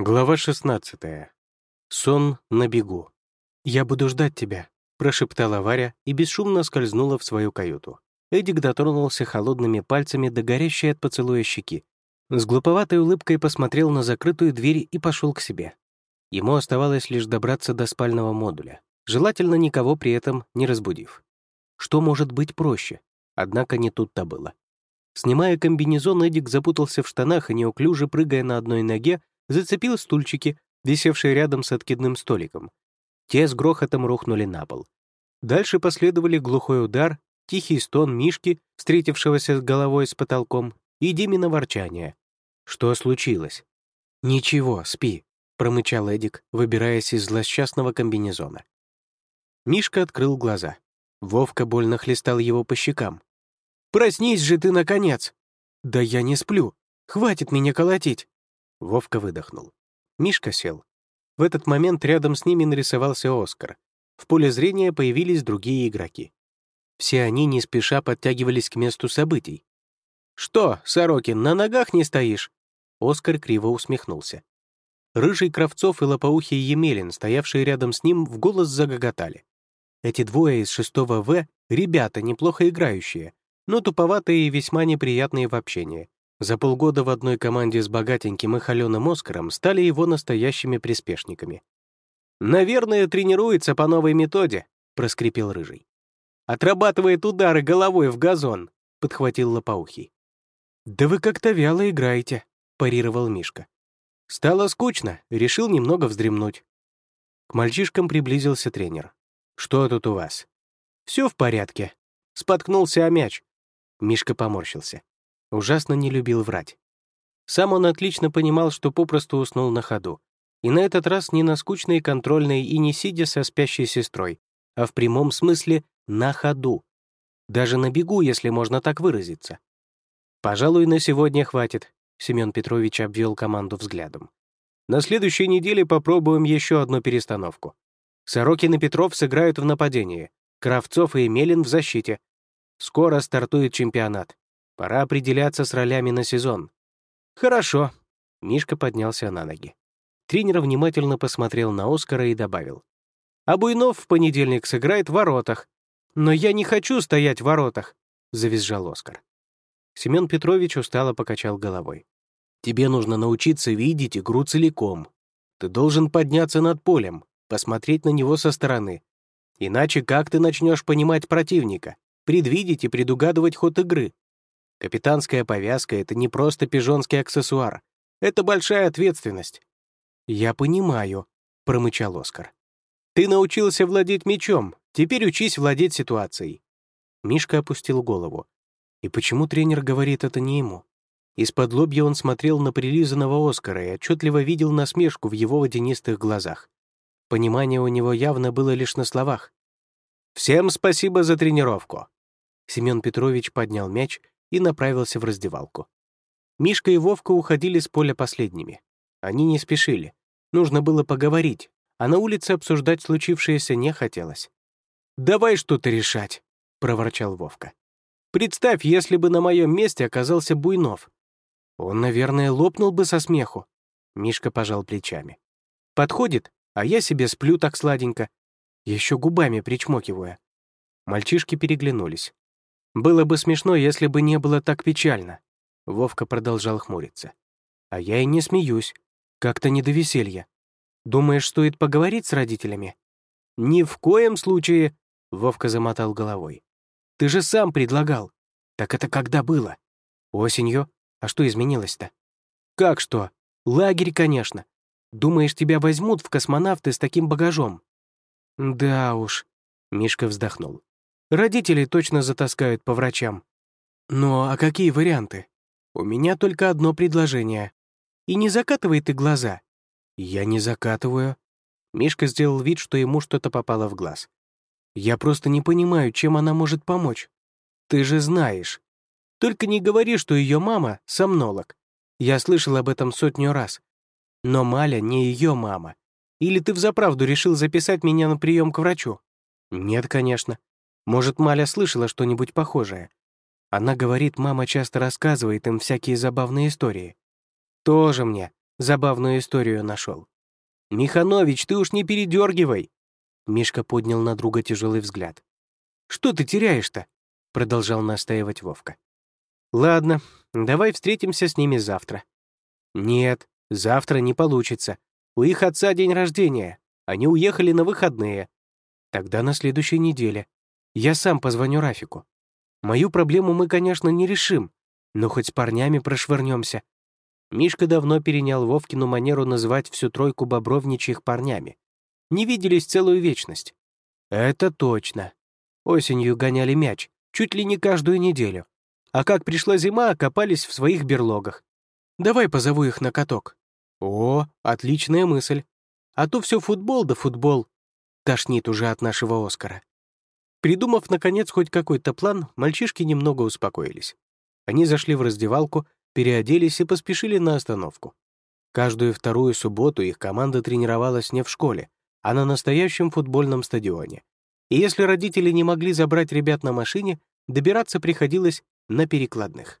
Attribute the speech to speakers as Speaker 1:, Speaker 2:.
Speaker 1: Глава 16. Сон на бегу. «Я буду ждать тебя», — прошептала Варя и бесшумно скользнула в свою каюту. Эдик дотронулся холодными пальцами до горящей от поцелуя щеки. С глуповатой улыбкой посмотрел на закрытую дверь и пошел к себе. Ему оставалось лишь добраться до спального модуля, желательно никого при этом не разбудив. Что может быть проще? Однако не тут-то было. Снимая комбинезон, Эдик запутался в штанах и, неуклюже прыгая на одной ноге, зацепил стульчики, висевшие рядом с откидным столиком. Те с грохотом рухнули на пол. Дальше последовали глухой удар, тихий стон Мишки, встретившегося с головой с потолком, и Димина ворчание. Что случилось? «Ничего, спи», — промычал Эдик, выбираясь из злосчастного комбинезона. Мишка открыл глаза. Вовка больно хлестал его по щекам. «Проснись же ты, наконец!» «Да я не сплю. Хватит меня колотить!» Вовка выдохнул. Мишка сел. В этот момент рядом с ними нарисовался Оскар. В поле зрения появились другие игроки. Все они не спеша подтягивались к месту событий. «Что, Сорокин, на ногах не стоишь?» Оскар криво усмехнулся. Рыжий Кравцов и лопоухий Емелин, стоявшие рядом с ним, в голос загоготали. Эти двое из шестого В — ребята, неплохо играющие, но туповатые и весьма неприятные в общении. За полгода в одной команде с богатеньким и холеным Оскаром стали его настоящими приспешниками. «Наверное, тренируется по новой методе», — проскрипел Рыжий. «Отрабатывает удары головой в газон», — подхватил Лопоухий. «Да вы как-то вяло играете», — парировал Мишка. Стало скучно, решил немного вздремнуть. К мальчишкам приблизился тренер. «Что тут у вас?» «Все в порядке». Споткнулся о мяч. Мишка поморщился. Ужасно не любил врать. Сам он отлично понимал, что попросту уснул на ходу. И на этот раз не на скучной контрольной и не сидя со спящей сестрой, а в прямом смысле на ходу. Даже на бегу, если можно так выразиться. «Пожалуй, на сегодня хватит», — Семен Петрович обвел команду взглядом. «На следующей неделе попробуем еще одну перестановку. Сорокин и Петров сыграют в нападении, Кравцов и Емелин в защите. Скоро стартует чемпионат. Пора определяться с ролями на сезон. Хорошо. Мишка поднялся на ноги. Тренер внимательно посмотрел на Оскара и добавил. А Буйнов в понедельник сыграет в воротах. Но я не хочу стоять в воротах, завизжал Оскар. Семен Петрович устало покачал головой. Тебе нужно научиться видеть игру целиком. Ты должен подняться над полем, посмотреть на него со стороны. Иначе как ты начнешь понимать противника, предвидеть и предугадывать ход игры? Капитанская повязка — это не просто пижонский аксессуар. Это большая ответственность. «Я понимаю», — промычал Оскар. «Ты научился владеть мечом, теперь учись владеть ситуацией». Мишка опустил голову. И почему тренер говорит это не ему? Из-под лобья он смотрел на прилизанного Оскара и отчетливо видел насмешку в его водянистых глазах. Понимание у него явно было лишь на словах. «Всем спасибо за тренировку!» Семен Петрович поднял мяч и направился в раздевалку. Мишка и Вовка уходили с поля последними. Они не спешили. Нужно было поговорить, а на улице обсуждать случившееся не хотелось. «Давай что-то решать», — проворчал Вовка. «Представь, если бы на моем месте оказался Буйнов. Он, наверное, лопнул бы со смеху». Мишка пожал плечами. «Подходит, а я себе сплю так сладенько, еще губами причмокивая». Мальчишки переглянулись. Было бы смешно, если бы не было так печально. Вовка продолжал хмуриться. А я и не смеюсь. Как-то не до веселья. Думаешь, стоит поговорить с родителями? Ни в коем случае, Вовка замотал головой. Ты же сам предлагал. Так это когда было? Осенью? А что изменилось-то? Как что? Лагерь, конечно. Думаешь, тебя возьмут в космонавты с таким багажом? Да уж, Мишка вздохнул. Родители точно затаскают по врачам. Ну, а какие варианты? У меня только одно предложение. И не закатывай ты глаза. Я не закатываю. Мишка сделал вид, что ему что-то попало в глаз. Я просто не понимаю, чем она может помочь. Ты же знаешь. Только не говори, что ее мама — сомнолог. Я слышал об этом сотню раз. Но Маля не ее мама. Или ты взаправду решил записать меня на прием к врачу? Нет, конечно. Может, Маля слышала что-нибудь похожее. Она говорит, мама часто рассказывает им всякие забавные истории. Тоже мне. забавную историю нашел. «Миханович, ты уж не передергивай!» Мишка поднял на друга тяжелый взгляд. «Что ты теряешь-то?» — продолжал настаивать Вовка. «Ладно, давай встретимся с ними завтра». «Нет, завтра не получится. У их отца день рождения. Они уехали на выходные. Тогда на следующей неделе. Я сам позвоню Рафику. Мою проблему мы, конечно, не решим, но хоть с парнями прошвырнемся. Мишка давно перенял Вовкину манеру называть всю тройку бобровничьих парнями. Не виделись целую вечность. Это точно. Осенью гоняли мяч, чуть ли не каждую неделю. А как пришла зима, окопались в своих берлогах. Давай позову их на каток. О, отличная мысль. А то все футбол да футбол. Тошнит уже от нашего Оскара. Придумав, наконец, хоть какой-то план, мальчишки немного успокоились. Они зашли в раздевалку, переоделись и поспешили на остановку. Каждую вторую субботу их команда тренировалась не в школе, а на настоящем футбольном стадионе. И если родители не могли забрать ребят на машине, добираться приходилось на перекладных.